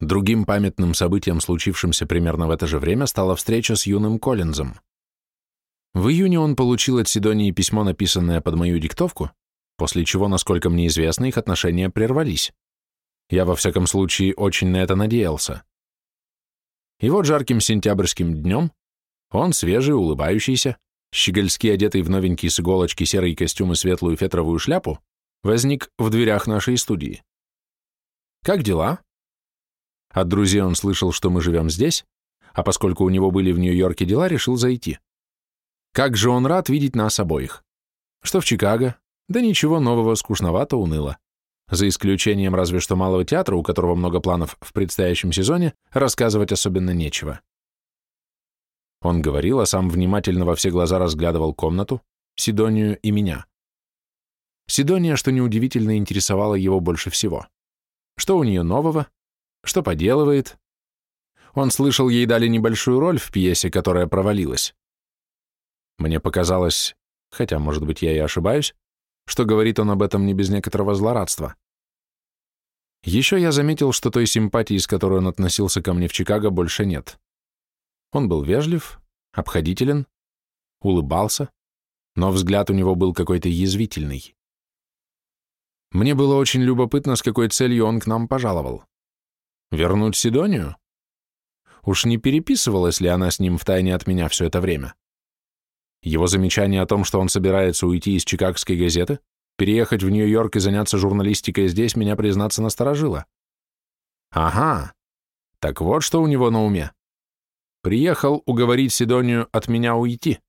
Другим памятным событием, случившимся примерно в это же время, стала встреча с юным Коллинзом. В июне он получил от Сидонии письмо, написанное под мою диктовку, после чего, насколько мне известно, их отношения прервались. Я, во всяком случае, очень на это надеялся. И вот жарким сентябрьским днем он, свежий, улыбающийся, щегольски одетый в новенький с иголочки серый костюм и светлую фетровую шляпу, возник в дверях нашей студии. «Как дела?» От друзей он слышал, что мы живем здесь, а поскольку у него были в Нью-Йорке дела, решил зайти. Как же он рад видеть нас обоих. Что в Чикаго, да ничего нового, скучновато, уныло. За исключением разве что малого театра, у которого много планов в предстоящем сезоне, рассказывать особенно нечего. Он говорил, а сам внимательно во все глаза разглядывал комнату, Сидонию и меня. Сидония, что неудивительно, интересовала его больше всего. Что у нее нового? Что поделывает? Он слышал, ей дали небольшую роль в пьесе, которая провалилась. Мне показалось, хотя, может быть, я и ошибаюсь, что говорит он об этом не без некоторого злорадства. Еще я заметил, что той симпатии, с которой он относился ко мне в Чикаго, больше нет. Он был вежлив, обходителен, улыбался, но взгляд у него был какой-то язвительный. Мне было очень любопытно, с какой целью он к нам пожаловал. Вернуть Сидонию? Уж не переписывалась ли она с ним втайне от меня все это время? Его замечание о том, что он собирается уйти из Чикагской газеты, переехать в Нью-Йорк и заняться журналистикой здесь, меня, признаться, насторожило. Ага, так вот что у него на уме. Приехал уговорить Сидонию от меня уйти.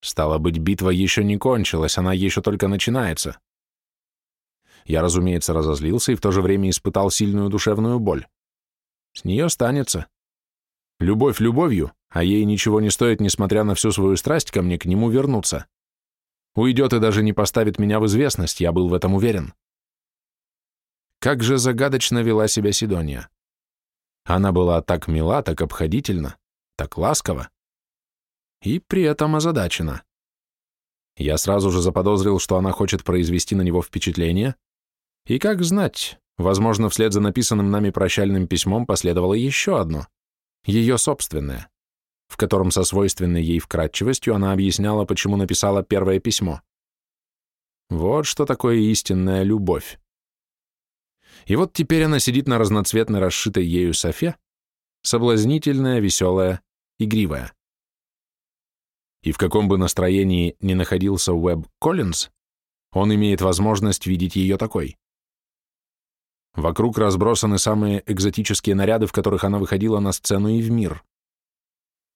Стало быть, битва еще не кончилась, она еще только начинается. Я, разумеется, разозлился и в то же время испытал сильную душевную боль. С нее станется. Любовь любовью, а ей ничего не стоит, несмотря на всю свою страсть ко мне, к нему вернуться. Уйдет и даже не поставит меня в известность, я был в этом уверен. Как же загадочно вела себя Сидония. Она была так мила, так обходительна, так ласкова. И при этом озадачена. Я сразу же заподозрил, что она хочет произвести на него впечатление, и как знать, возможно, вслед за написанным нами прощальным письмом последовало еще одно, ее собственное, в котором со свойственной ей вкратчивостью она объясняла, почему написала первое письмо. Вот что такое истинная любовь. И вот теперь она сидит на разноцветной расшитой ею софе, соблазнительная, веселая, игривая. И в каком бы настроении ни находился Уэб Коллинз, он имеет возможность видеть ее такой. Вокруг разбросаны самые экзотические наряды, в которых она выходила на сцену и в мир.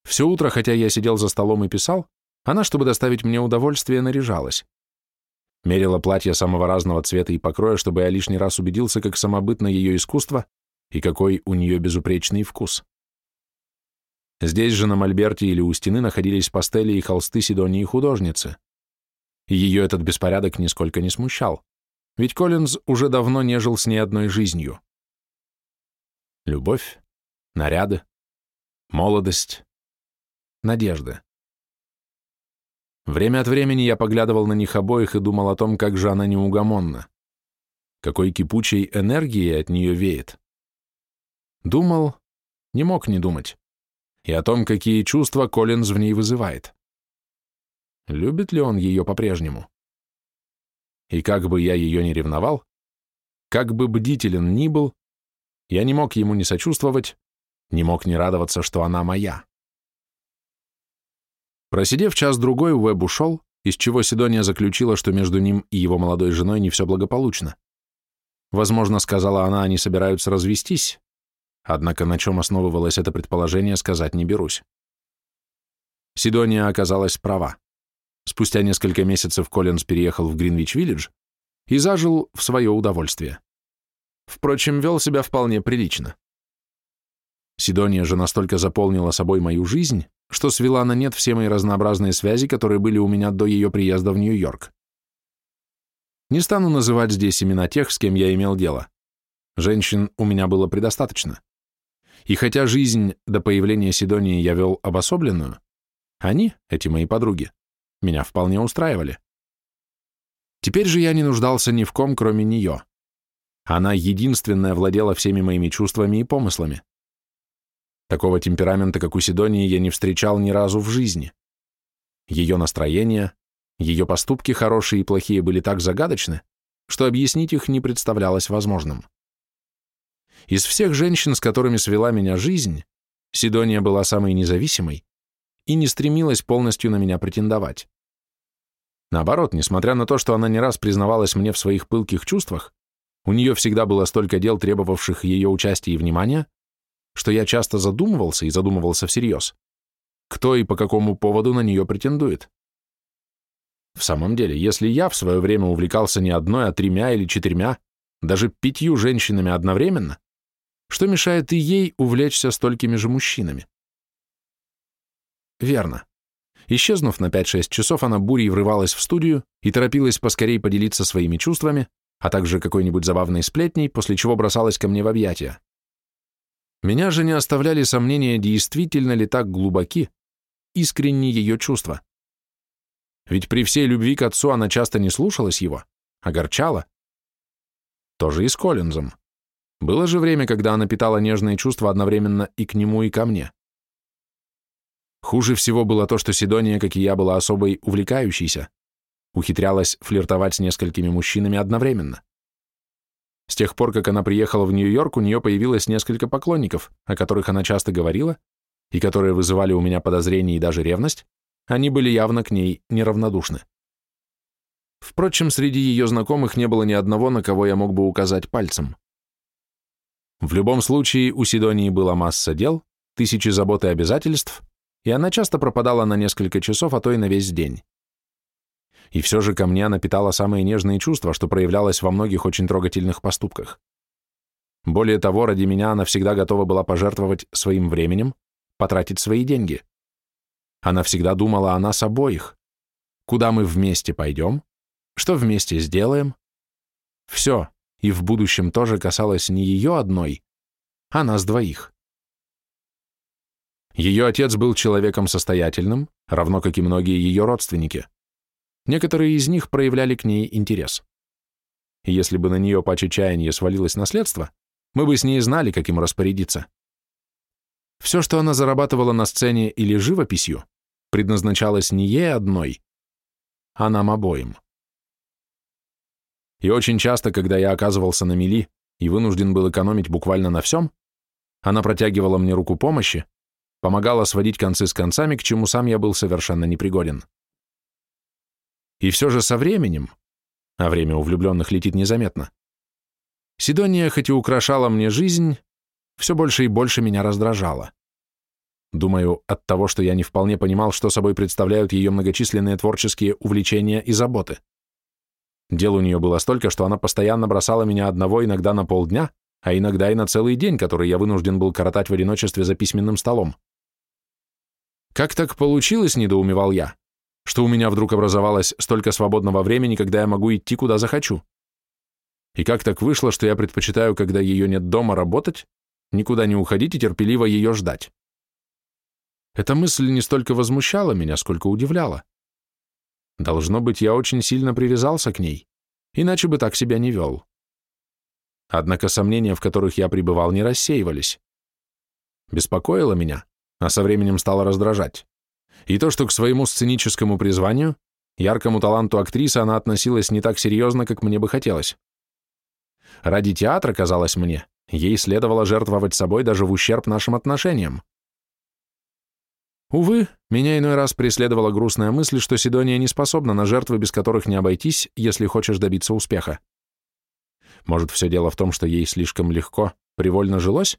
Все утро, хотя я сидел за столом и писал, она, чтобы доставить мне удовольствие, наряжалась. Мерила платья самого разного цвета и покроя, чтобы я лишний раз убедился, как самобытно ее искусство и какой у нее безупречный вкус. Здесь же на мольберте или у стены находились пастели и холсты Сидонии художницы. Ее этот беспорядок нисколько не смущал ведь Коллинз уже давно не жил с ней одной жизнью. Любовь, наряды, молодость, надежды. Время от времени я поглядывал на них обоих и думал о том, как же она неугомонна, какой кипучей энергией от нее веет. Думал, не мог не думать, и о том, какие чувства Коллинз в ней вызывает. Любит ли он ее по-прежнему? И как бы я ее не ревновал, как бы бдителен ни был, я не мог ему не сочувствовать, не мог не радоваться, что она моя. Просидев час-другой, Уэб ушел, из чего Сидония заключила, что между ним и его молодой женой не все благополучно. Возможно, сказала она, они собираются развестись, однако на чем основывалось это предположение, сказать не берусь. Сидония оказалась права. Спустя несколько месяцев Коллинз переехал в Гринвич-Виллидж и зажил в свое удовольствие. Впрочем, вел себя вполне прилично. Сидония же настолько заполнила собой мою жизнь, что свела на нет все мои разнообразные связи, которые были у меня до ее приезда в Нью-Йорк. Не стану называть здесь имена тех, с кем я имел дело. Женщин у меня было предостаточно. И хотя жизнь до появления Сидонии я вел обособленную, они, эти мои подруги, меня вполне устраивали. Теперь же я не нуждался ни в ком, кроме нее. Она единственная владела всеми моими чувствами и помыслами. Такого темперамента, как у Сидонии, я не встречал ни разу в жизни. Ее настроение, ее поступки, хорошие и плохие, были так загадочны, что объяснить их не представлялось возможным. Из всех женщин, с которыми свела меня жизнь, Сидония была самой независимой и не стремилась полностью на меня претендовать. Наоборот, несмотря на то, что она не раз признавалась мне в своих пылких чувствах, у нее всегда было столько дел, требовавших ее участия и внимания, что я часто задумывался и задумывался всерьез, кто и по какому поводу на нее претендует. В самом деле, если я в свое время увлекался не одной, а тремя или четырьмя, даже пятью женщинами одновременно, что мешает и ей увлечься столькими же мужчинами? Верно. Исчезнув на 5-6 часов, она бурей врывалась в студию и торопилась поскорей поделиться своими чувствами, а также какой-нибудь забавной сплетней, после чего бросалась ко мне в объятия. Меня же не оставляли сомнения, действительно ли так глубоки, искренни ее чувства. Ведь при всей любви к отцу она часто не слушалась его, огорчала. То же и с Коллинзом. Было же время, когда она питала нежные чувства одновременно и к нему, и ко мне. Хуже всего было то, что Сидония, как и я, была особой увлекающейся, ухитрялась флиртовать с несколькими мужчинами одновременно. С тех пор, как она приехала в Нью-Йорк, у нее появилось несколько поклонников, о которых она часто говорила, и которые вызывали у меня подозрения и даже ревность, они были явно к ней неравнодушны. Впрочем, среди ее знакомых не было ни одного, на кого я мог бы указать пальцем. В любом случае, у Сидонии была масса дел, тысячи забот и обязательств, и она часто пропадала на несколько часов, а то и на весь день. И все же ко мне она питала самые нежные чувства, что проявлялось во многих очень трогательных поступках. Более того, ради меня она всегда готова была пожертвовать своим временем, потратить свои деньги. Она всегда думала о нас обоих. Куда мы вместе пойдем? Что вместе сделаем? Все, и в будущем тоже касалось не ее одной, а нас двоих. Ее отец был человеком состоятельным, равно как и многие ее родственники. Некоторые из них проявляли к ней интерес. И если бы на нее по чаяния свалилось наследство, мы бы с ней знали, как им распорядиться. Все, что она зарабатывала на сцене или живописью, предназначалось не ей одной, а нам обоим. И очень часто, когда я оказывался на мели и вынужден был экономить буквально на всем, она протягивала мне руку помощи, помогала сводить концы с концами, к чему сам я был совершенно непригоден. И все же со временем, а время у влюбленных летит незаметно, Сидония, хоть и украшала мне жизнь, все больше и больше меня раздражала. Думаю, от того, что я не вполне понимал, что собой представляют ее многочисленные творческие увлечения и заботы. Дел у нее было столько, что она постоянно бросала меня одного иногда на полдня, а иногда и на целый день, который я вынужден был коротать в одиночестве за письменным столом. Как так получилось, недоумевал я, что у меня вдруг образовалось столько свободного времени, когда я могу идти куда захочу? И как так вышло, что я предпочитаю, когда ее нет дома, работать, никуда не уходить и терпеливо ее ждать? Эта мысль не столько возмущала меня, сколько удивляла. Должно быть, я очень сильно привязался к ней, иначе бы так себя не вел. Однако сомнения, в которых я пребывал, не рассеивались. Беспокоило меня, а со временем стало раздражать. И то, что к своему сценическому призванию, яркому таланту актрисы она относилась не так серьезно, как мне бы хотелось. Ради театра, казалось мне, ей следовало жертвовать собой даже в ущерб нашим отношениям. Увы, меня иной раз преследовала грустная мысль, что Сидония не способна на жертвы, без которых не обойтись, если хочешь добиться успеха. Может, все дело в том, что ей слишком легко, привольно жилось?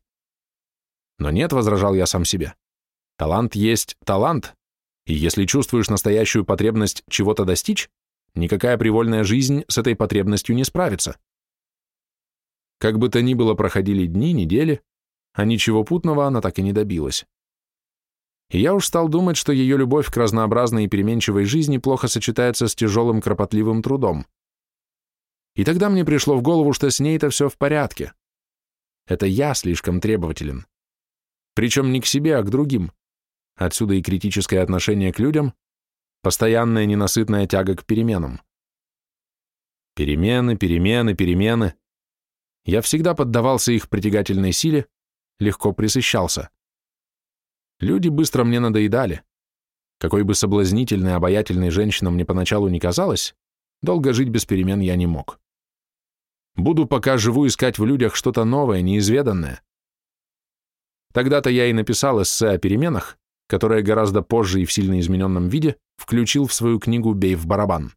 Но нет, возражал я сам себе. Талант есть талант, и если чувствуешь настоящую потребность чего-то достичь, никакая привольная жизнь с этой потребностью не справится. Как бы то ни было, проходили дни, недели, а ничего путного она так и не добилась. И я уж стал думать, что ее любовь к разнообразной и переменчивой жизни плохо сочетается с тяжелым кропотливым трудом. И тогда мне пришло в голову, что с ней-то все в порядке. Это я слишком требователен. Причем не к себе, а к другим. Отсюда и критическое отношение к людям, постоянная ненасытная тяга к переменам. Перемены, перемены, перемены. Я всегда поддавался их притягательной силе, легко присыщался. Люди быстро мне надоедали. Какой бы соблазнительной, обаятельной женщина мне поначалу не казалась, долго жить без перемен я не мог. Буду, пока живу, искать в людях что-то новое, неизведанное. Тогда-то я и написал эссе о переменах, которое гораздо позже и в сильно измененном виде включил в свою книгу «Бей в барабан».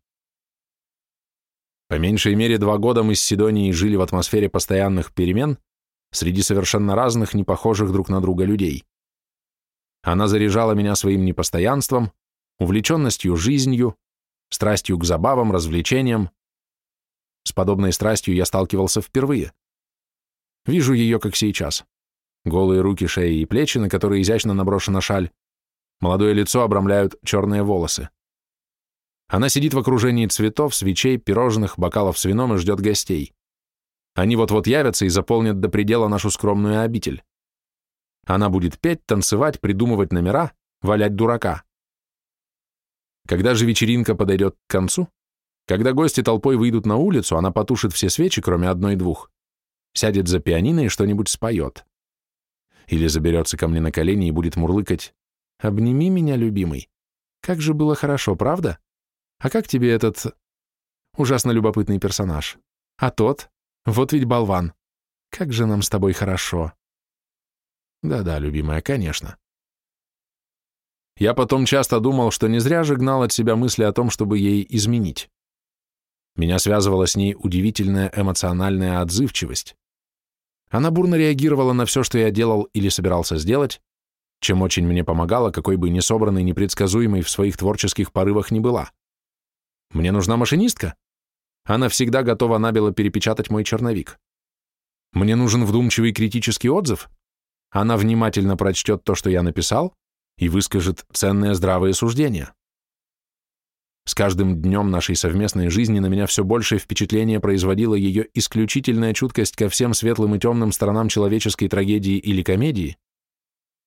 По меньшей мере два года мы с Сидонией жили в атмосфере постоянных перемен среди совершенно разных, не похожих друг на друга людей. Она заряжала меня своим непостоянством, увлеченностью жизнью, страстью к забавам, развлечениям. С подобной страстью я сталкивался впервые. Вижу ее, как сейчас. Голые руки, шеи и плечи, на которые изящно наброшена шаль. Молодое лицо обрамляют черные волосы. Она сидит в окружении цветов, свечей, пирожных, бокалов с вином и ждет гостей. Они вот-вот явятся и заполнят до предела нашу скромную обитель. Она будет петь, танцевать, придумывать номера, валять дурака. Когда же вечеринка подойдет к концу, когда гости толпой выйдут на улицу, она потушит все свечи, кроме одной-двух, сядет за пианино и что-нибудь споет. Или заберется ко мне на колени и будет мурлыкать «Обними меня, любимый. Как же было хорошо, правда?» А как тебе этот ужасно любопытный персонаж? А тот? Вот ведь болван. Как же нам с тобой хорошо. Да-да, любимая, конечно. Я потом часто думал, что не зря же гнал от себя мысли о том, чтобы ей изменить. Меня связывала с ней удивительная эмоциональная отзывчивость. Она бурно реагировала на все, что я делал или собирался сделать, чем очень мне помогала, какой бы несобранной, непредсказуемой в своих творческих порывах ни была. Мне нужна машинистка. Она всегда готова набело перепечатать мой черновик. Мне нужен вдумчивый критический отзыв. Она внимательно прочтет то, что я написал, и выскажет ценное здравое суждение. С каждым днем нашей совместной жизни на меня все большее впечатление производила ее исключительная чуткость ко всем светлым и темным сторонам человеческой трагедии или комедии,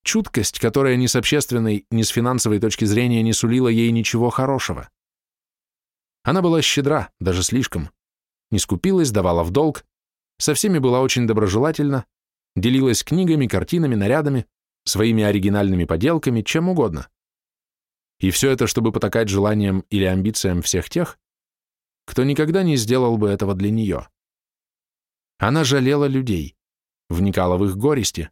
чуткость, которая ни с общественной, ни с финансовой точки зрения не сулила ей ничего хорошего. Она была щедра, даже слишком. Не скупилась, давала в долг, со всеми была очень доброжелательна, делилась книгами, картинами, нарядами, своими оригинальными поделками, чем угодно. И все это, чтобы потакать желаниям или амбициям всех тех, кто никогда не сделал бы этого для нее. Она жалела людей, вникала в их горести.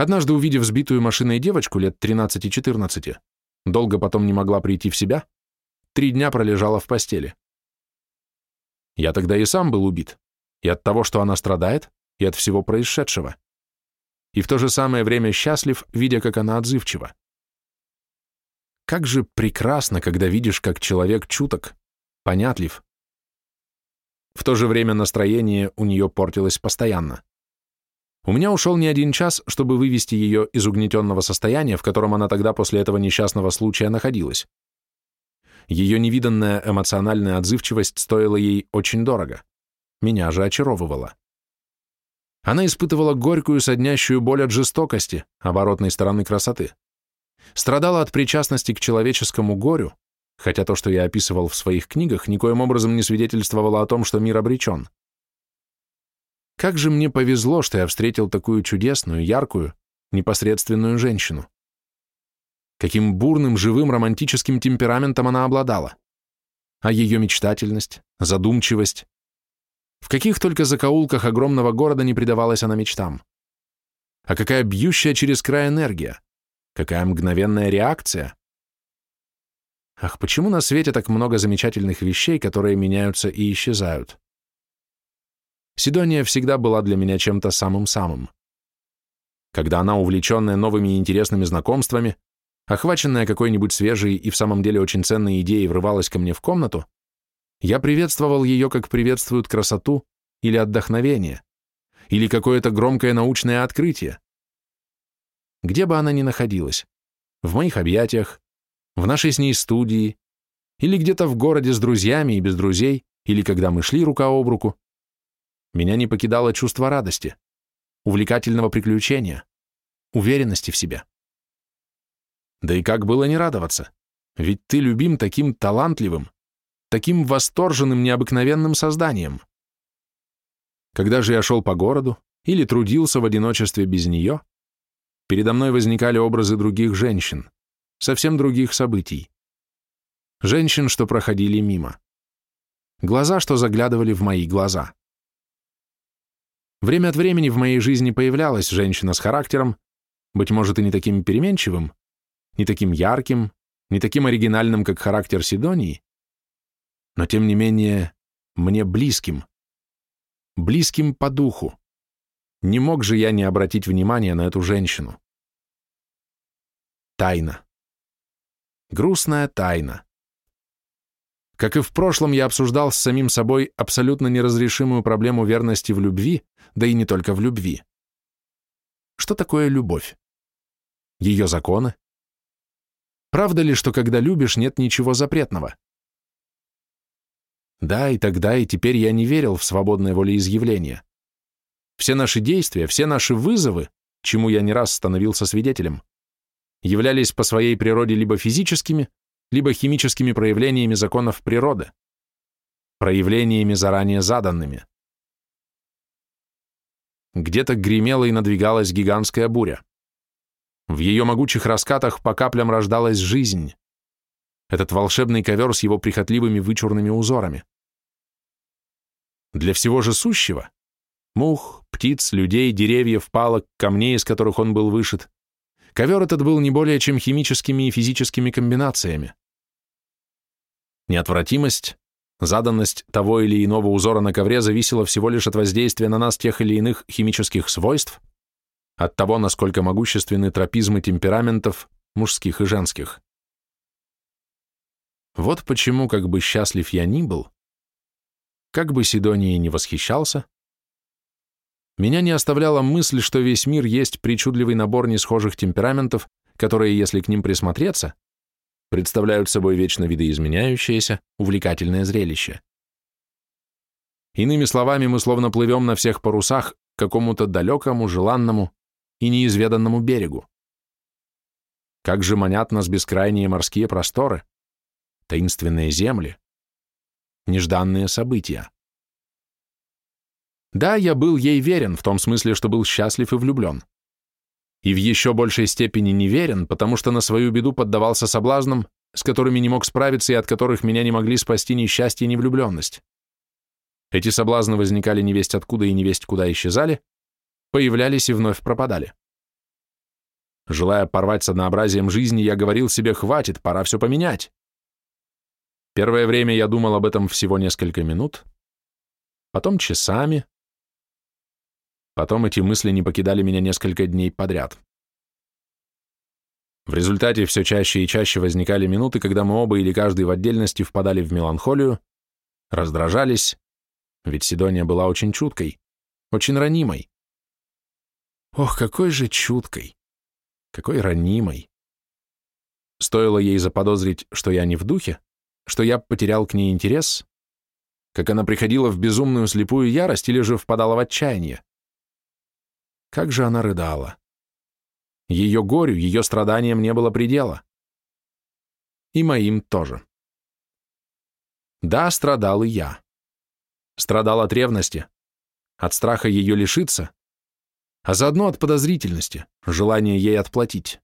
Однажды, увидев сбитую машиной девочку лет 13-14, долго потом не могла прийти в себя, три дня пролежала в постели. Я тогда и сам был убит, и от того, что она страдает, и от всего происшедшего. И в то же самое время счастлив, видя, как она отзывчива. Как же прекрасно, когда видишь, как человек чуток, понятлив. В то же время настроение у нее портилось постоянно. У меня ушел не один час, чтобы вывести ее из угнетенного состояния, в котором она тогда после этого несчастного случая находилась. Ее невиданная эмоциональная отзывчивость стоила ей очень дорого. Меня же очаровывала. Она испытывала горькую соднящую боль от жестокости, оборотной стороны красоты. Страдала от причастности к человеческому горю, хотя то, что я описывал в своих книгах, никоим образом не свидетельствовало о том, что мир обречен. Как же мне повезло, что я встретил такую чудесную, яркую, непосредственную женщину каким бурным, живым, романтическим темпераментом она обладала. А ее мечтательность, задумчивость. В каких только закоулках огромного города не предавалась она мечтам. А какая бьющая через край энергия, какая мгновенная реакция. Ах, почему на свете так много замечательных вещей, которые меняются и исчезают? Сидония всегда была для меня чем-то самым-самым. Когда она, увлеченная новыми и интересными знакомствами, охваченная какой-нибудь свежей и в самом деле очень ценной идеей, врывалась ко мне в комнату, я приветствовал ее, как приветствуют красоту или отдохновение, или какое-то громкое научное открытие. Где бы она ни находилась, в моих объятиях, в нашей с ней студии, или где-то в городе с друзьями и без друзей, или когда мы шли рука об руку, меня не покидало чувство радости, увлекательного приключения, уверенности в себе. Да и как было не радоваться? Ведь ты любим таким талантливым, таким восторженным, необыкновенным созданием. Когда же я шел по городу или трудился в одиночестве без нее, передо мной возникали образы других женщин, совсем других событий. Женщин, что проходили мимо. Глаза, что заглядывали в мои глаза. Время от времени в моей жизни появлялась женщина с характером, быть может, и не таким переменчивым, не таким ярким, не таким оригинальным, как характер Сидонии, но тем не менее мне близким, близким по духу. Не мог же я не обратить внимания на эту женщину. Тайна. Грустная тайна. Как и в прошлом, я обсуждал с самим собой абсолютно неразрешимую проблему верности в любви, да и не только в любви. Что такое любовь? Ее законы? Правда ли, что когда любишь, нет ничего запретного? Да, и тогда, и теперь я не верил в свободное волеизъявление. Все наши действия, все наши вызовы, чему я не раз становился свидетелем, являлись по своей природе либо физическими, либо химическими проявлениями законов природы, проявлениями заранее заданными. Где-то гремела и надвигалась гигантская буря. В ее могучих раскатах по каплям рождалась жизнь. Этот волшебный ковер с его прихотливыми вычурными узорами. Для всего же сущего — мух, птиц, людей, деревьев, палок, камней, из которых он был вышит — ковер этот был не более чем химическими и физическими комбинациями. Неотвратимость, заданность того или иного узора на ковре зависела всего лишь от воздействия на нас тех или иных химических свойств, от того, насколько могущественны тропизмы темпераментов, мужских и женских. Вот почему, как бы счастлив я ни был, как бы Сидонией не восхищался, меня не оставляла мысль, что весь мир есть причудливый набор несхожих темпераментов, которые, если к ним присмотреться, представляют собой вечно видоизменяющееся, увлекательное зрелище. Иными словами, мы словно плывем на всех парусах к какому-то далекому, желанному и неизведанному берегу. Как же манят нас бескрайние морские просторы, таинственные земли, нежданные события. Да, я был ей верен, в том смысле, что был счастлив и влюблен и в еще большей степени неверен, потому что на свою беду поддавался соблазнам, с которыми не мог справиться и от которых меня не могли спасти ни счастье, ни влюбленность. Эти соблазны возникали невесть откуда и невесть куда исчезали, появлялись и вновь пропадали. Желая порвать с однообразием жизни, я говорил себе, хватит, пора все поменять. Первое время я думал об этом всего несколько минут, потом часами, Потом эти мысли не покидали меня несколько дней подряд. В результате все чаще и чаще возникали минуты, когда мы оба или каждый в отдельности впадали в меланхолию, раздражались, ведь Сидония была очень чуткой, очень ранимой. Ох, какой же чуткой, какой ранимой. Стоило ей заподозрить, что я не в духе, что я потерял к ней интерес, как она приходила в безумную слепую ярость или же впадала в отчаяние. Как же она рыдала. Ее горю, ее страданиям не было предела. И моим тоже. Да, страдал и я. Страдал от ревности, от страха ее лишиться, а заодно от подозрительности, желания ей отплатить.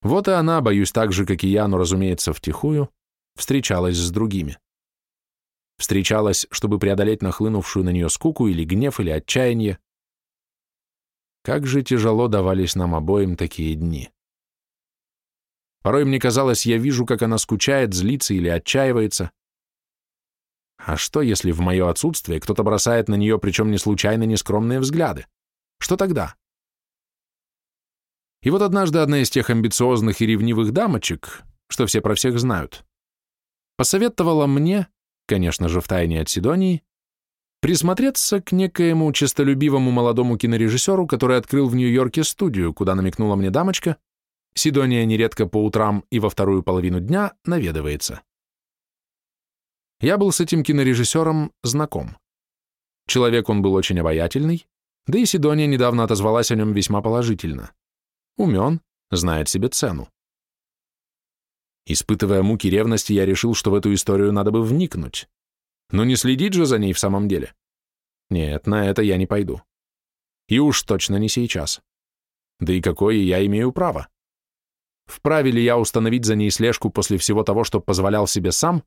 Вот и она, боюсь, так же, как и я, но, разумеется, втихую, встречалась с другими. Встречалась, чтобы преодолеть нахлынувшую на нее скуку или гнев, или отчаяние, как же тяжело давались нам обоим такие дни. Порой мне казалось, я вижу, как она скучает, злится или отчаивается. А что, если в мое отсутствие кто-то бросает на нее, причем не случайно, нескромные взгляды? Что тогда? И вот однажды одна из тех амбициозных и ревнивых дамочек, что все про всех знают, посоветовала мне, конечно же, втайне от Сидонии, присмотреться к некоему честолюбивому молодому кинорежиссеру, который открыл в Нью-Йорке студию, куда намекнула мне дамочка, Сидония нередко по утрам и во вторую половину дня наведывается. Я был с этим кинорежиссером знаком. Человек он был очень обаятельный, да и Сидония недавно отозвалась о нем весьма положительно. Умен, знает себе цену. Испытывая муки ревности, я решил, что в эту историю надо бы вникнуть. Но не следить же за ней в самом деле. Нет, на это я не пойду. И уж точно не сейчас. Да и какое я имею право? Вправе ли я установить за ней слежку после всего того, что позволял себе сам,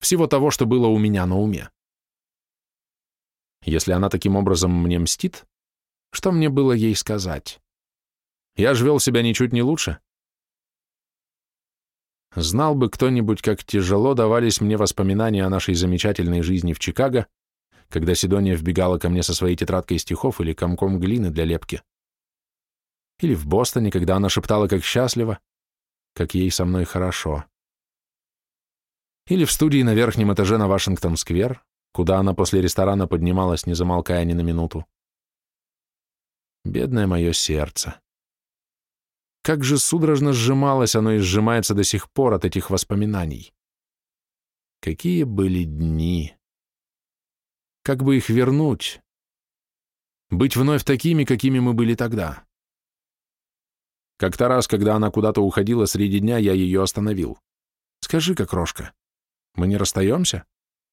всего того, что было у меня на уме? Если она таким образом мне мстит, что мне было ей сказать? Я ж вел себя ничуть не лучше. Знал бы кто-нибудь, как тяжело давались мне воспоминания о нашей замечательной жизни в Чикаго, когда Сидония вбегала ко мне со своей тетрадкой стихов или комком глины для лепки. Или в Бостоне, когда она шептала, как счастлива, как ей со мной хорошо. Или в студии на верхнем этаже на Вашингтон-сквер, куда она после ресторана поднималась, не замолкая ни на минуту. Бедное мое сердце. Как же судорожно сжималось оно и сжимается до сих пор от этих воспоминаний. Какие были дни! Как бы их вернуть? Быть вновь такими, какими мы были тогда. Как-то раз, когда она куда-то уходила среди дня, я ее остановил. «Скажи-ка, крошка, мы не расстаемся?»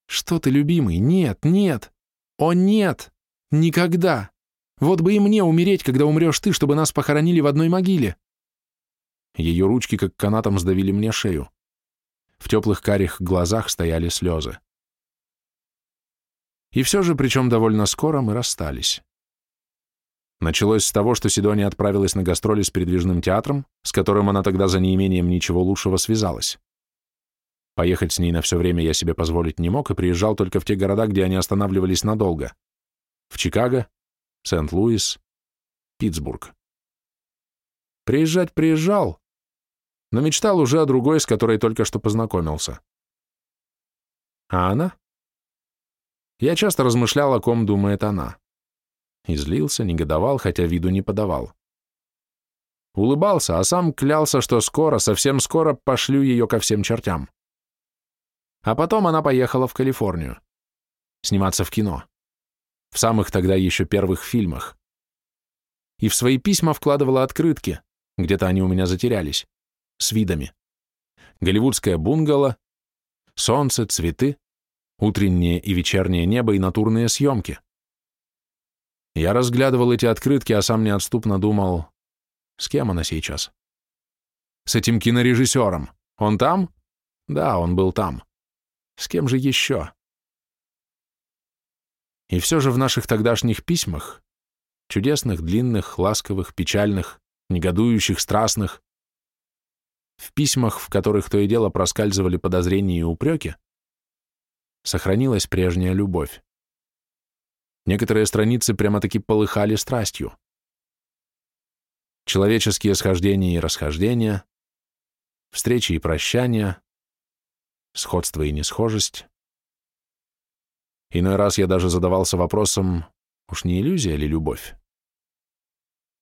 «Что ты, любимый? Нет, нет! О, нет! Никогда! Вот бы и мне умереть, когда умрешь ты, чтобы нас похоронили в одной могиле!» Ее ручки, как канатом, сдавили мне шею. В теплых карих глазах стояли слезы. И все же, причем довольно скоро, мы расстались. Началось с того, что Сидония отправилась на гастроли с передвижным театром, с которым она тогда за неимением ничего лучшего связалась. Поехать с ней на все время я себе позволить не мог и приезжал только в те города, где они останавливались надолго. В Чикаго, Сент-Луис, Питтсбург. Приезжать приезжал, но мечтал уже о другой, с которой только что познакомился. А она? Я часто размышлял, о ком думает она. И злился, негодовал, хотя виду не подавал. Улыбался, а сам клялся, что скоро, совсем скоро пошлю ее ко всем чертям. А потом она поехала в Калифорнию. Сниматься в кино. В самых тогда еще первых фильмах. И в свои письма вкладывала открытки, где-то они у меня затерялись, с видами. Голливудское бунгало, солнце, цветы, утреннее и вечернее небо и натурные съемки. Я разглядывал эти открытки, а сам неотступно думал, с кем она сейчас? С этим кинорежиссером. Он там? Да, он был там. С кем же еще? И все же в наших тогдашних письмах, чудесных, длинных, ласковых, печальных, негодующих, страстных, в письмах, в которых то и дело проскальзывали подозрения и упреки, сохранилась прежняя любовь. Некоторые страницы прямо-таки полыхали страстью. Человеческие схождения и расхождения, встречи и прощания, сходство и несхожесть. Иной раз я даже задавался вопросом, уж не иллюзия ли любовь?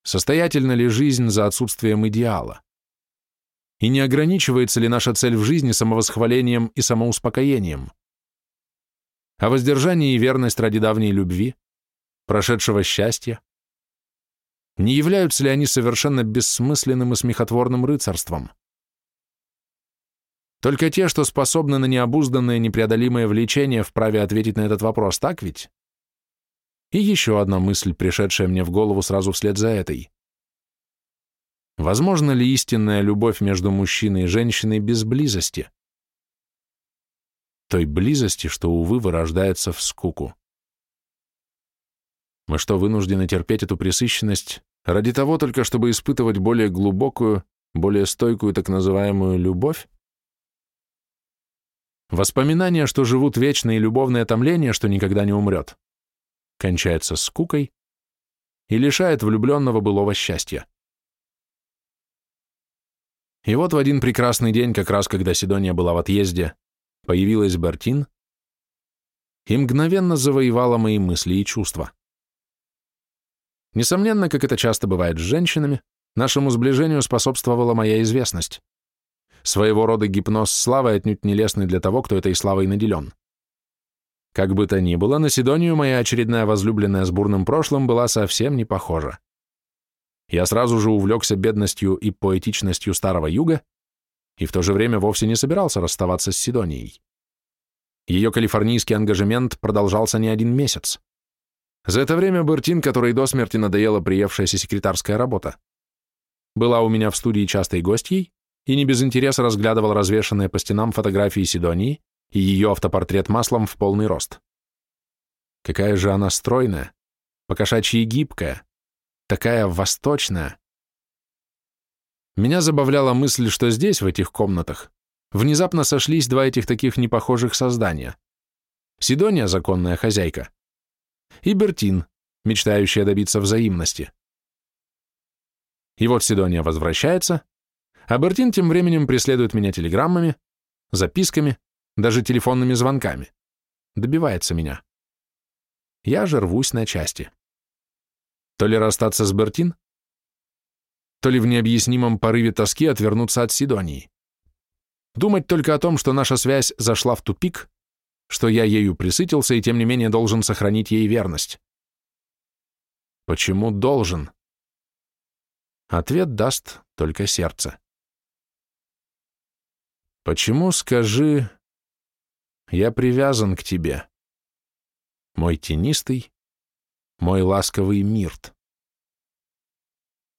Состоятельна ли жизнь за отсутствием идеала? И не ограничивается ли наша цель в жизни самовосхвалением и самоуспокоением? А воздержание и верность ради давней любви, прошедшего счастья? Не являются ли они совершенно бессмысленным и смехотворным рыцарством? Только те, что способны на необузданное непреодолимое влечение, вправе ответить на этот вопрос, так ведь? И еще одна мысль, пришедшая мне в голову сразу вслед за этой. Возможно ли истинная любовь между мужчиной и женщиной без близости? Той близости, что, увы, вырождается в скуку. Мы что, вынуждены терпеть эту пресыщенность ради того только, чтобы испытывать более глубокую, более стойкую так называемую любовь? Воспоминания, что живут вечно, и любовное томление, что никогда не умрет, кончается скукой и лишает влюбленного былого счастья. И вот в один прекрасный день, как раз когда Сидония была в отъезде, появилась Бертин и мгновенно завоевала мои мысли и чувства. Несомненно, как это часто бывает с женщинами, нашему сближению способствовала моя известность. Своего рода гипноз славы отнюдь нелестный для того, кто этой славой наделен. Как бы то ни было, на Сидонию моя очередная возлюбленная с бурным прошлым была совсем не похожа я сразу же увлекся бедностью и поэтичностью Старого Юга и в то же время вовсе не собирался расставаться с Сидонией. Ее калифорнийский ангажемент продолжался не один месяц. За это время Бертин, которой до смерти надоела приевшаяся секретарская работа, была у меня в студии частой гостьей и не без интереса разглядывал развешанные по стенам фотографии Сидонии и ее автопортрет маслом в полный рост. Какая же она стройная, покошачьи гибкая, такая восточная. Меня забавляла мысль, что здесь, в этих комнатах, внезапно сошлись два этих таких непохожих создания. Сидония, законная хозяйка, и Бертин, мечтающая добиться взаимности. И вот Сидония возвращается, а Бертин тем временем преследует меня телеграммами, записками, даже телефонными звонками. Добивается меня. Я же рвусь на части. То ли расстаться с Бертин, то ли в необъяснимом порыве тоски отвернуться от Сидонии. Думать только о том, что наша связь зашла в тупик, что я ею присытился и тем не менее должен сохранить ей верность. Почему должен? Ответ даст только сердце. Почему, скажи, я привязан к тебе, мой тенистый, мой ласковый мирт?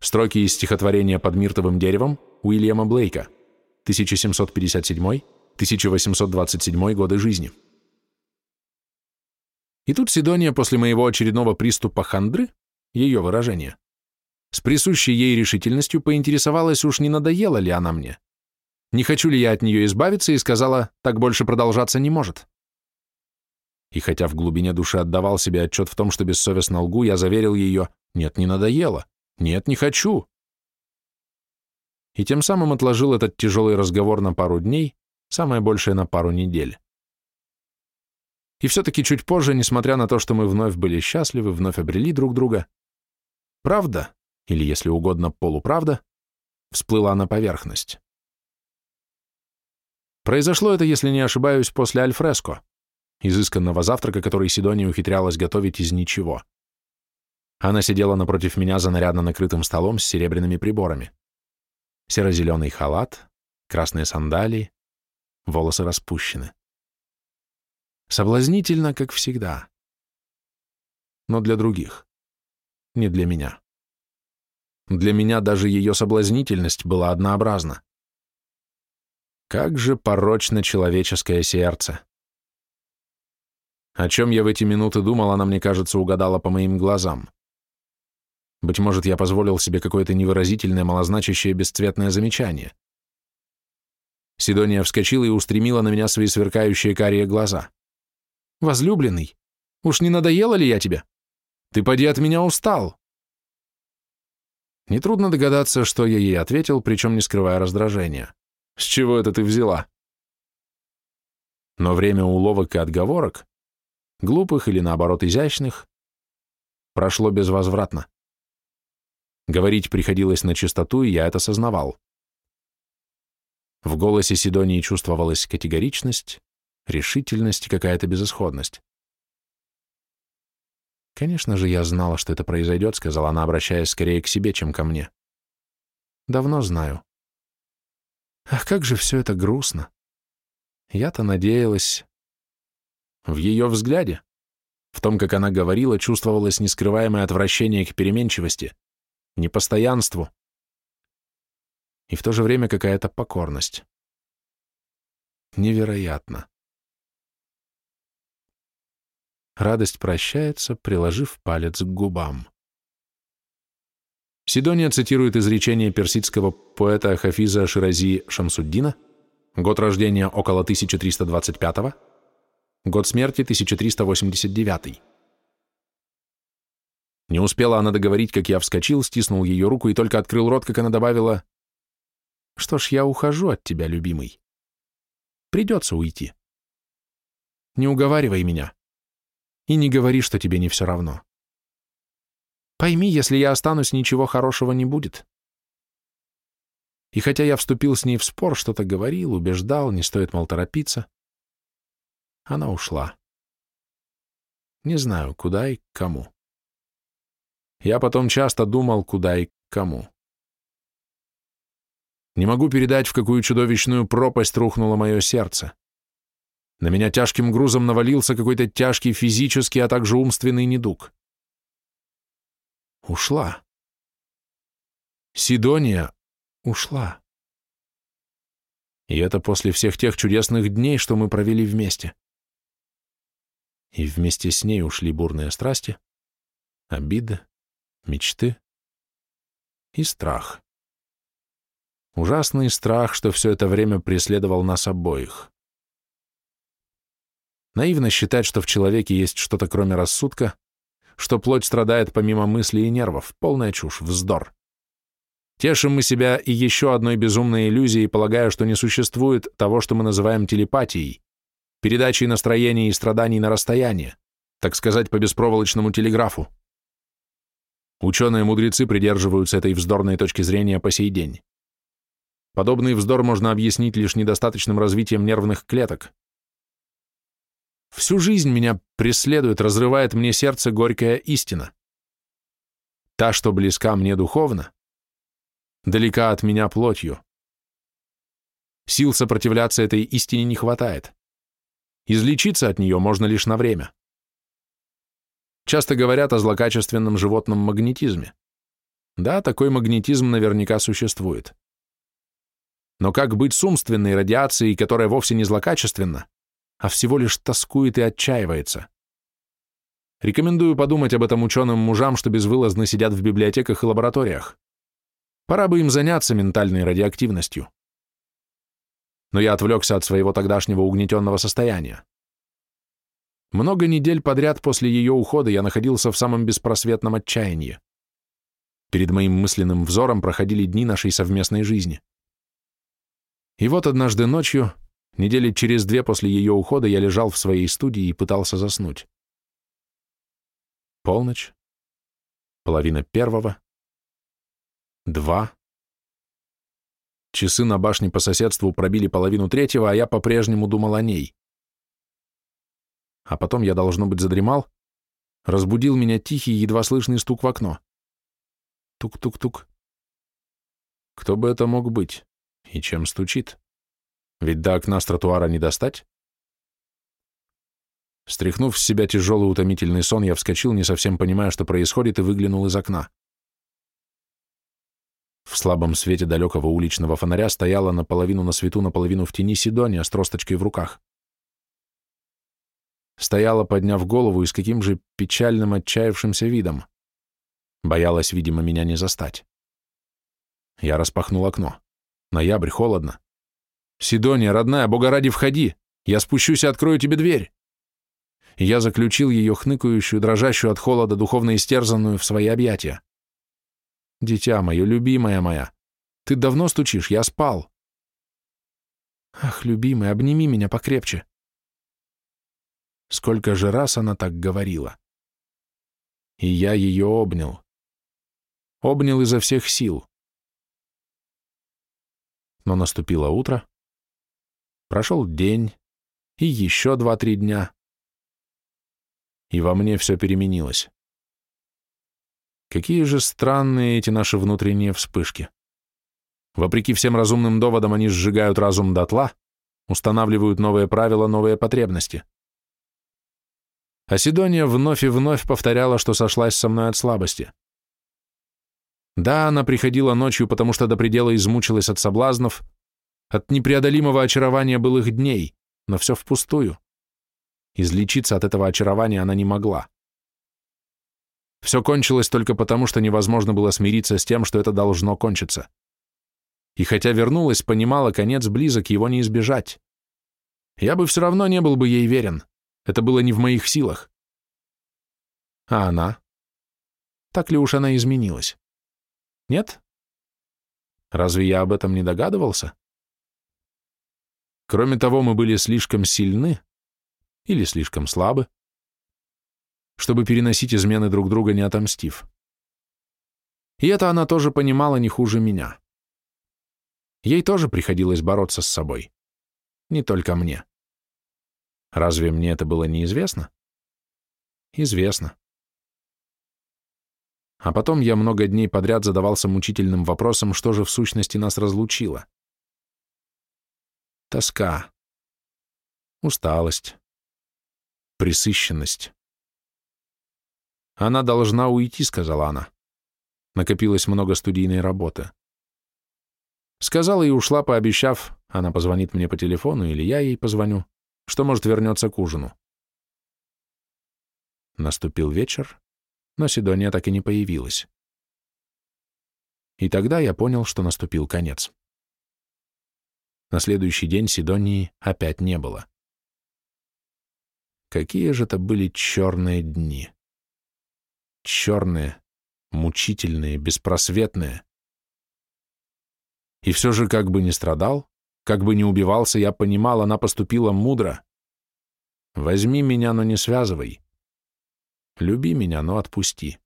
Строки из стихотворения «Под миртовым деревом» Уильяма Блейка, 1757-1827 годы жизни. И тут Сидония после моего очередного приступа хандры, ее выражение, с присущей ей решительностью поинтересовалась, уж не надоела ли она мне. Не хочу ли я от нее избавиться, и сказала, так больше продолжаться не может. И хотя в глубине души отдавал себе отчет в том, что бессовестно лгу, я заверил ее, нет, не надоело, нет, не хочу. И тем самым отложил этот тяжелый разговор на пару дней, самое большее на пару недель. И все-таки чуть позже, несмотря на то, что мы вновь были счастливы, вновь обрели друг друга, правда, или, если угодно, полуправда, всплыла на поверхность. Произошло это, если не ошибаюсь, после альфреско, изысканного завтрака, который Сидония ухитрялась готовить из ничего. Она сидела напротив меня за нарядно накрытым столом с серебряными приборами. Серо-зеленый халат, красные сандалии, волосы распущены. Соблазнительно, как всегда. Но для других, не для меня. Для меня даже ее соблазнительность была однообразна. Как же порочно человеческое сердце. О чем я в эти минуты думал, она, мне кажется, угадала по моим глазам. Быть может, я позволил себе какое-то невыразительное, малозначащее, бесцветное замечание. Сидония вскочила и устремила на меня свои сверкающие карие глаза. «Возлюбленный, уж не надоело ли я тебе? Ты поди от меня устал!» Нетрудно догадаться, что я ей ответил, причем не скрывая раздражения. «С чего это ты взяла?» Но время уловок и отговорок, глупых или наоборот изящных, прошло безвозвратно. Говорить приходилось на чистоту, и я это сознавал. В голосе Сидонии чувствовалась категоричность, решительность и какая-то безысходность. «Конечно же, я знала, что это произойдет», — сказала она, обращаясь скорее к себе, чем ко мне. «Давно знаю. Ах, как же все это грустно. Я-то надеялась...» В ее взгляде, в том, как она говорила, чувствовалось нескрываемое отвращение к переменчивости, непостоянству и в то же время какая-то покорность. Невероятно. Радость прощается, приложив палец к губам. Сидония цитирует изречение персидского поэта Хафиза Ширази Шамсуддина, год рождения около 1325 год смерти 1389 Не успела она договорить, как я вскочил, стиснул ее руку и только открыл рот, как она добавила, «Что ж, я ухожу от тебя, любимый. Придется уйти. Не уговаривай меня и не говори, что тебе не все равно. Пойми, если я останусь, ничего хорошего не будет. И хотя я вступил с ней в спор, что-то говорил, убеждал, не стоит, мол, торопиться, она ушла. Не знаю, куда и к кому. Я потом часто думал, куда и к кому. Не могу передать, в какую чудовищную пропасть рухнуло мое сердце. На меня тяжким грузом навалился какой-то тяжкий физический, а также умственный недуг. ушла. Сидония ушла. И это после всех тех чудесных дней, что мы провели вместе. И вместе с ней ушли бурные страсти, обиды, мечты и страх. Ужасный страх, что все это время преследовал нас обоих. Наивно считать, что в человеке есть что-то кроме рассудка, что плоть страдает помимо мыслей и нервов. Полная чушь, вздор. Тешим мы себя и еще одной безумной иллюзией, полагая, что не существует того, что мы называем телепатией, передачей настроений и страданий на расстояние, так сказать, по беспроволочному телеграфу. Ученые-мудрецы придерживаются этой вздорной точки зрения по сей день. Подобный вздор можно объяснить лишь недостаточным развитием нервных клеток. Всю жизнь меня преследует, разрывает мне сердце горькая истина. Та, что близка мне духовно, далека от меня плотью. Сил сопротивляться этой истине не хватает. Излечиться от нее можно лишь на время. Часто говорят о злокачественном животном магнетизме. Да, такой магнетизм наверняка существует. Но как быть с умственной радиацией, которая вовсе не злокачественна, а всего лишь тоскует и отчаивается? Рекомендую подумать об этом ученым мужам, что безвылазно сидят в библиотеках и лабораториях. Пора бы им заняться ментальной радиоактивностью. Но я отвлекся от своего тогдашнего угнетенного состояния. Много недель подряд после ее ухода я находился в самом беспросветном отчаянии. Перед моим мысленным взором проходили дни нашей совместной жизни. И вот однажды ночью, недели через две после ее ухода, я лежал в своей студии и пытался заснуть. Полночь, половина первого, два. Часы на башне по соседству пробили половину третьего, а я по-прежнему думал о ней. А потом я, должно быть, задремал, разбудил меня тихий, едва слышный стук в окно. Тук-тук-тук. Кто бы это мог быть? И чем стучит? Ведь до окна с тротуара не достать? Стряхнув с себя тяжелый утомительный сон, я вскочил, не совсем понимая, что происходит, и выглянул из окна. В слабом свете далекого уличного фонаря стояла наполовину на свету, наполовину в тени Сидония с тросточкой в руках. Стояла, подняв голову и с каким же печальным отчаявшимся видом. Боялась, видимо, меня не застать. Я распахнул окно. Ноябрь, холодно. «Сидония, родная, бога ради, входи! Я спущусь и открою тебе дверь!» я заключил ее хныкающую, дрожащую от холода, духовно истерзанную в свои объятия. Дитя мое, любимая моя, ты давно стучишь, я спал. Ах, любимый, обними меня покрепче. Сколько же раз она так говорила. И я ее обнял. Обнял изо всех сил. Но наступило утро, прошел день и еще два-три дня, и во мне все переменилось. Какие же странные эти наши внутренние вспышки. Вопреки всем разумным доводам, они сжигают разум дотла, устанавливают новые правила, новые потребности. А Сидония вновь и вновь повторяла, что сошлась со мной от слабости. Да, она приходила ночью, потому что до предела измучилась от соблазнов, от непреодолимого очарования былых дней, но все впустую. Излечиться от этого очарования она не могла. Все кончилось только потому, что невозможно было смириться с тем, что это должно кончиться. И хотя вернулась, понимала, конец близок, его не избежать. Я бы все равно не был бы ей верен. Это было не в моих силах. А она? Так ли уж она изменилась? Нет? Разве я об этом не догадывался? Кроме того, мы были слишком сильны или слишком слабы, чтобы переносить измены друг друга, не отомстив. И это она тоже понимала не хуже меня. Ей тоже приходилось бороться с собой. Не только мне. Разве мне это было неизвестно? Известно. А потом я много дней подряд задавался мучительным вопросом, что же в сущности нас разлучило. Тоска. Усталость. Присыщенность. «Она должна уйти», — сказала она. накопилось много студийной работы. Сказала и ушла, пообещав, она позвонит мне по телефону или я ей позвоню, что, может, вернется к ужину. Наступил вечер, но Сидония так и не появилась. И тогда я понял, что наступил конец. На следующий день Сидонии опять не было. Какие же это были черные дни! Черные, мучительные, беспросветные. И все же, как бы ни страдал, как бы ни убивался, я понимал, она поступила мудро. Возьми меня, но не связывай. Люби меня, но отпусти.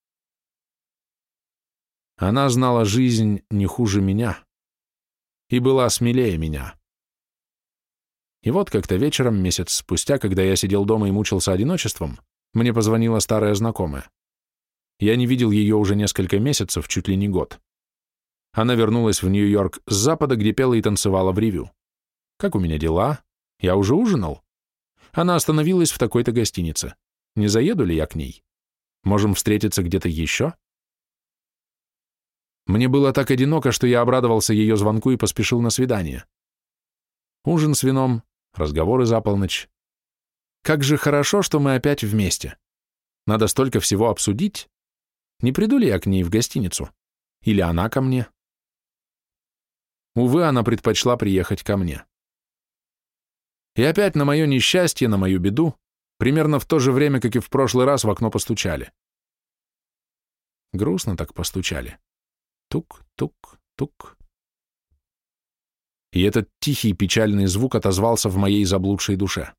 Она знала жизнь не хуже меня и была смелее меня. И вот как-то вечером, месяц спустя, когда я сидел дома и мучился одиночеством, мне позвонила старая знакомая. Я не видел ее уже несколько месяцев, чуть ли не год. Она вернулась в Нью-Йорк с запада, где пела и танцевала в ревю. «Как у меня дела? Я уже ужинал?» Она остановилась в такой-то гостинице. Не заеду ли я к ней? Можем встретиться где-то еще? Мне было так одиноко, что я обрадовался ее звонку и поспешил на свидание. Ужин с вином, разговоры за полночь. Как же хорошо, что мы опять вместе. Надо столько всего обсудить. Не приду ли я к ней в гостиницу? Или она ко мне? Увы, она предпочла приехать ко мне. И опять на мое несчастье, на мою беду, примерно в то же время, как и в прошлый раз, в окно постучали. Грустно так постучали. Тук-тук-тук. И этот тихий печальный звук отозвался в моей заблудшей душе.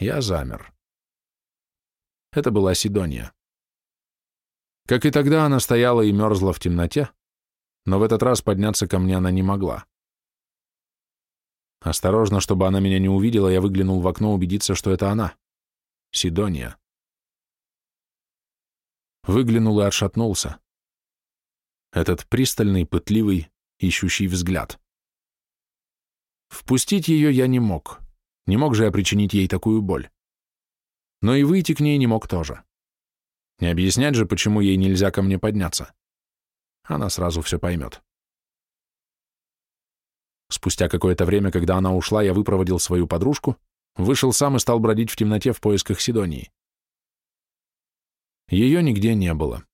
Я замер. Это была Сидония. Как и тогда, она стояла и мерзла в темноте, но в этот раз подняться ко мне она не могла. Осторожно, чтобы она меня не увидела, я выглянул в окно убедиться, что это она. Сидония. Выглянул и отшатнулся. Этот пристальный, пытливый, ищущий взгляд. Впустить ее я не мог. Не мог же я причинить ей такую боль. Но и выйти к ней не мог тоже. Не объяснять же, почему ей нельзя ко мне подняться. Она сразу все поймет. Спустя какое-то время, когда она ушла, я выпроводил свою подружку, вышел сам и стал бродить в темноте в поисках Сидонии. Ее нигде не было.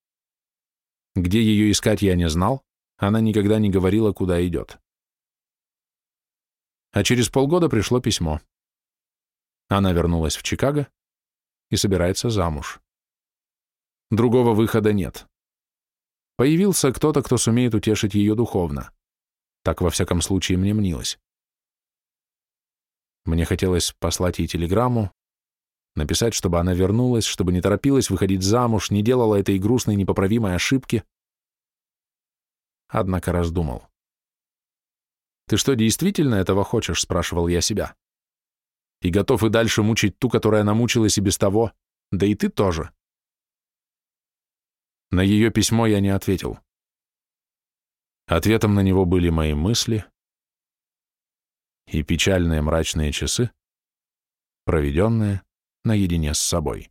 Где ее искать, я не знал, она никогда не говорила, куда идет. А через полгода пришло письмо. Она вернулась в Чикаго и собирается замуж. Другого выхода нет. Появился кто-то, кто сумеет утешить ее духовно. Так, во всяком случае, мне мнилось. Мне хотелось послать ей телеграмму, написать, чтобы она вернулась, чтобы не торопилась выходить замуж, не делала этой грустной непоправимой ошибки. Однако раздумал. «Ты что, действительно этого хочешь?» — спрашивал я себя. «И готов и дальше мучить ту, которая намучилась и без того, да и ты тоже». На ее письмо я не ответил. Ответом на него были мои мысли и печальные мрачные часы, проведенные наедине с собой.